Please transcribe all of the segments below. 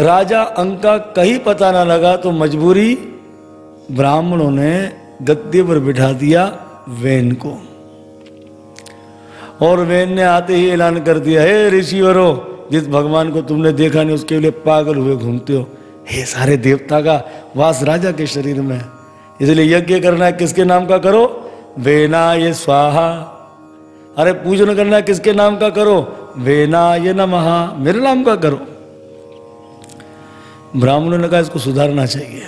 राजा अंक का कहीं पता ना लगा तो मजबूरी ब्राह्मणों ने गद्दे पर बिठा दिया वेन को। और वेन ने आते ही ऐलान कर दिया, हे ऋषिवरो, जिस भगवान को तुमने देखा नहीं, उसके लिए पागल हुए घूमते हो। हे सारे देवता का वास राजा के शरीर में इसलिए यज्ञ करना है, किसके नाम का करो? वेना ये स्वाहा। अरे पूजन करना है, किसके नाम का करो? वेना ये नमहा मेरे नाम का करो। ब्राह्मणों ने कहा, इसको सुधारना चाहिए।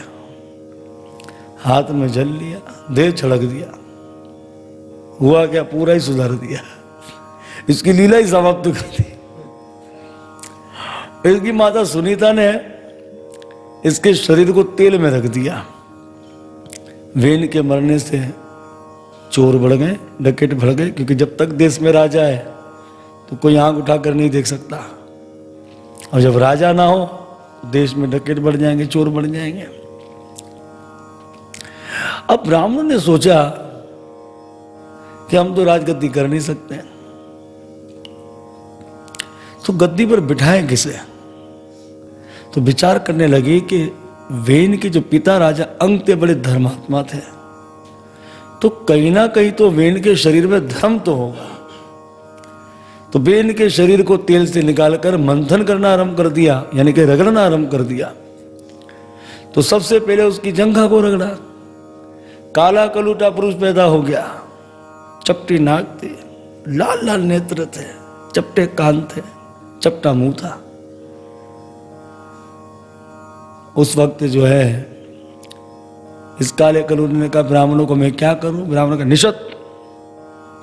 हाथ में जल लिया, देह छड़क दिया। हुआ क्या? पूरा ही सुधार दिया। इसकी लीला ही समाप्त कर दी। इसकी माता सुनीता ने इसके शरीर को तेल में रख दिया। वेन के मरने से चोर बढ़ गए डकेट बढ़ गए, क्योंकि जब तक देश में राजा है तो कोई आँख उठाकर नहीं देख सकता। और जब राजा ना हो देश में डकेट बढ़ जाएँगे, चोर बढ़ जाएँगे। अब ब्राह्मण ने सोचा कि हम तो राजगद्दी कर नहीं सकते। तो गद्दी पर बिठाए किसे? तो विचार करने लगे कि वेन के जो पिता राजा अंग थे, बड़े धर्मात्मा थे। तो कहीं ना कहीं तो वेन के शरीर में धर्म तो होगा। तो वेन के शरीर को तेल से निकालकर मंथन करना आरंभ कर दिया, यानी कि रगड़ना आरंभ कर दिया। तो सबसे पहले उसकी जंघा को रगड़ा। काला कलूटा पुरुष पैदा हो गया। चपटी नाक थी, लाल लाल नेत्र थे, चपटे कान थे, चपटा मुँह था। उस वक्त जो है, इस काले कलूट ने कहा, ब्राह्मणों को मैं क्या करूँ? ब्राह्मण का निषद।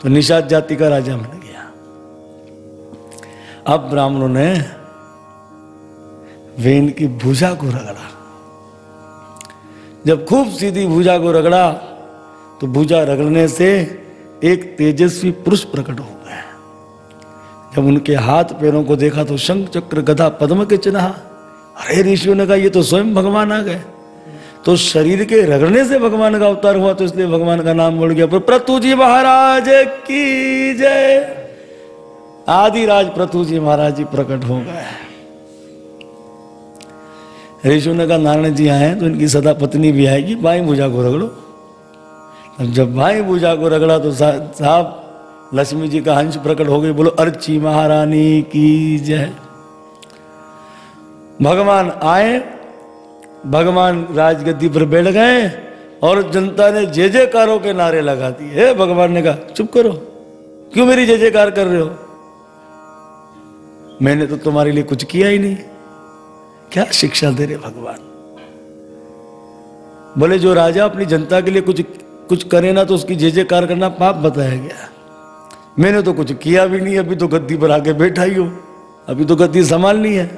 तो निषाद जाति का राजा बन गया। अब ब्राह्मणों ने वेन की भुजा को रगड़ा। जब खूब सीधी भुजा को रगड़ा तो भुजा रगड़ने से एक तेजस्वी पुरुष प्रकट हो गए जब उनके हाथ पैरों को देखा तो शंख चक्र गधा पद्म के चिन्ह। अरे ऋषियों ने कहा, ये तो स्वयं भगवान आ गए। तो शरीर के रगड़ने से भगवान का अवतार हुआ तो इसलिए भगवान का नाम बढ़ गया पर प्रतु जी महाराज की जय। आदि राज प्रतु जी महाराज जी प्रकट हो गए ऋषु ने कहा नारायण जी आए तो इनकी सदा पत्नी भी आएगी बाई भुजा को रगड़ो। जब बाई भुजा को रगड़ा तो साहब, लक्ष्मी जी का हंस प्रकट हो गई, बोलो, अर्ची महारानी की जय। भगवान आए, भगवान राजगद्दी पर बैठ गए और जनता ने जय जयकारों के नारे लगा दिए। हे भगवान ने कहा, चुप करो। क्यों मेरी जय जयकार कर रहे हो? मैंने तो तुम्हारे लिए कुछ किया ही नहीं। क्या शिक्षा दे रहे भगवान? बोले जो राजा अपनी जनता के लिए कुछ कुछ करे ना तो उसकी जे जयकार करना पाप बताया गया। मैंने तो कुछ किया भी नहीं, अभी तो गद्दी पर आके बैठा ही हो। अभी तो गद्दी संभालनी है।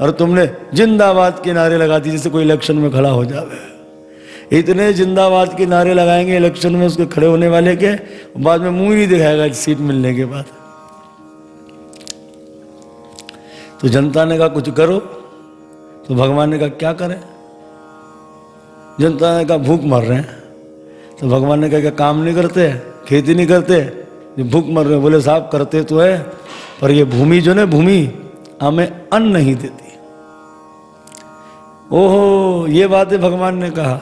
और तुमने जिंदाबाद के नारे लगा दिए जैसे कोई इलेक्शन में खड़ा हो जावे। इतने जिंदाबाद के नारे लगाएँगे इलेक्शन में उसके खड़े होने वाले के, बाद में मुँह ही नहीं दिखाएगा सीट मिलने के बाद। तो जनता ने कहा, कुछ करो। तो भगवान ने कहा, क्या करें? जनता ने कहा, भूख मर रहे हैं। तो भगवान ने कहा, क्या काम नहीं करते खेती नहीं करते? भूख मर रहे बोले साहब करते तो है, पर ये भूमि जो ना, भूमि हमें अन्न नहीं देती। ओहो, ये बात है भगवान ने कहा।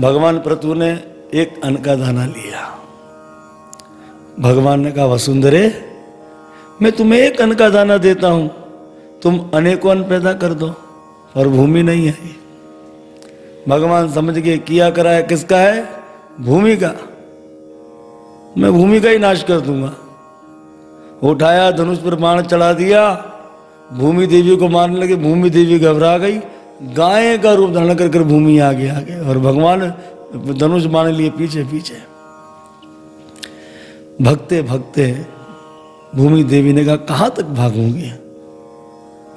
भगवान प्रतु ने एक अन्न का दाना लिया। भगवान ने कहा, वसुंधरे मैं तुम्हें एक अन्न का दाना देता हूँ। तुम अनेकों अन्न पैदा कर दो, और भूमि नहीं है भगवान समझ गए किया कराया किसका है? भूमि का। मैं भूमि का ही नाश कर दूँगा। उठाया, धनुष पर बाण चढ़ा दिया, भूमि देवी को मारने लगे, भूमि देवी घबरा गई। गाय का रूप धारण कर भूमि आगे आगे और भगवान धनुष बाण लिए पीछे पीछे भगते भगते भूमि देवी ने कहा तक भागूँगी?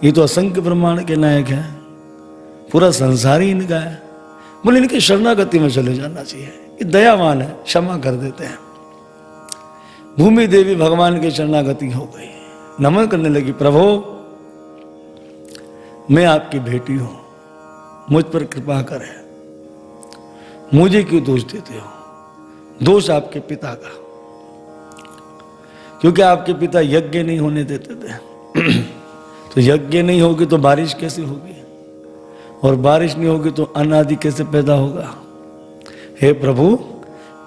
ये तो असंख्य ब्रह्मांड के नायक है। पूरा संसार ही इनका है। बोले, इनकी शरणागति में चले जाना चाहिए। ये दयावान है, क्षमा कर देते हैं। भूमि देवी भगवान की शरणागति हो गई। नमन करने लगी, प्रभो, मैं आपकी बेटी हूँ। मुझ पर कृपा करें। मुझे क्यों दोष देते हो? दोष आपके पिता का। क्योंकि आपके पिता यज्ञ नहीं होने देते थे। तो यज्ञ नहीं होगी तो बारिश कैसे होगी? और बारिश नहीं होगी तो अनादि कैसे पैदा होगा? हे प्रभु,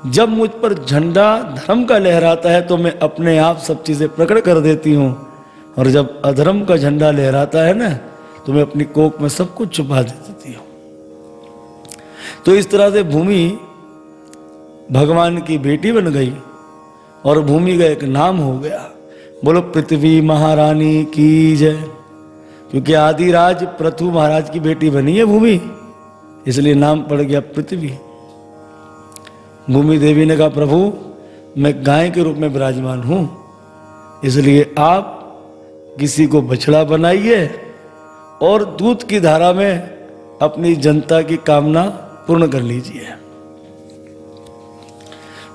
जब मुझ पर झंडा धर्म का लहराता है तो मैं अपने आप सब चीज़ें प्रकट कर देती हूँ। और जब अधर्म का झंडा लहराता है ना तो मैं अपनी कोक में सब कुछ छुपा दे देती हूँ। तो इस तरह से भूमि भगवान की बेटी बन गई। और भूमि का एक नाम हो गया। बोलो, पृथ्वी महारानी की जय। क्योंकि आदिराज प्रथु महाराज की बेटी बनी है भूमि, इसलिए नाम पड़ गया पृथ्वी। भूमि देवी ने कहा, प्रभु, मैं गाय के रूप में विराजमान हूँ, इसलिए आप किसी को बछड़ा बनाइए और दूध की धारा में अपनी जनता की कामना पूर्ण कर लीजिए।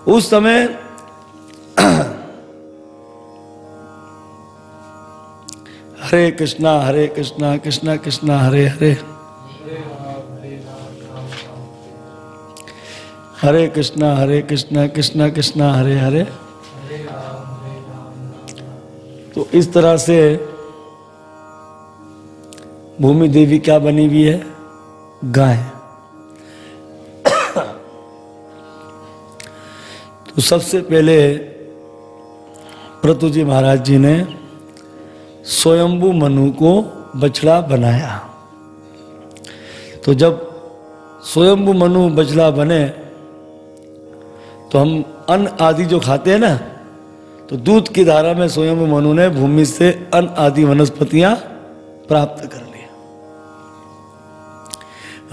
उस समय हरे कृष्णा हरे कृष्णा कृष्णा कृष्णा, हरे हरे। हरे कृष्णा हरे कृष्णा कृष्णा कृष्णा, हरे हरे। तो इस तरह से भूमि देवी क्या बनी हुई है? गाय। तो सबसे पहले प्रतु जी महाराज जी ने स्वयंभू मनु को बछड़ा बनाया। तो जब स्वयंभू मनु बछड़ा बने तो हम अन्न आदि जो खाते हैं ना तो दूध की धारा में स्वयं मनु ने भूमि से अन्न आदि वनस्पतियाँ प्राप्त कर लिया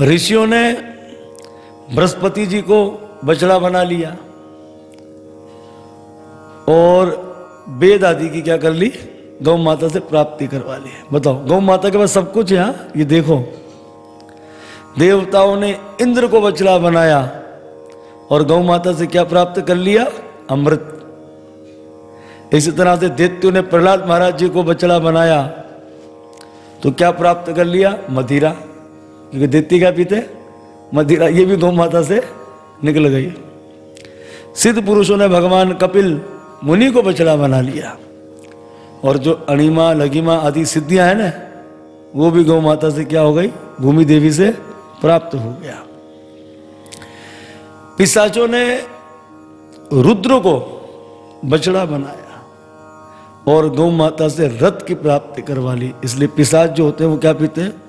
ऋषियों ने बृहस्पति जी को बछड़ा बना लिया और वेद आदि की क्या कर ली? गौ माता से प्राप्ति करवा ली बताओ, गौ माता के पास सब कुछ है? ये देखो। देवताओं ने इंद्र को बछड़ा बनाया और गौ माता से क्या प्राप्त कर लिया? अमृत। इसी तरह से दैत्यो ने प्रहलाद महाराज जी को बछड़ा बनाया। तो क्या प्राप्त कर लिया? मदिरा। क्योंकि दैत्य क्या पीते मदिरा। ये भी गौ माता से निकल गई। सिद्ध पुरुषों ने भगवान कपिल मुनि को बछड़ा बना लिया। और जो अणिमा लगिमा आदि सिद्धियाँ हैं ना, वो भी गौ माता से क्या हो गई? भूमि देवी से प्राप्त हो गया। पिशाचों ने रुद्र को बछड़ा बनाया और गौ माता से रथ की प्राप्ति करवा ली। इसलिए पिशाच जो होते हैं, वो क्या पीते हैं?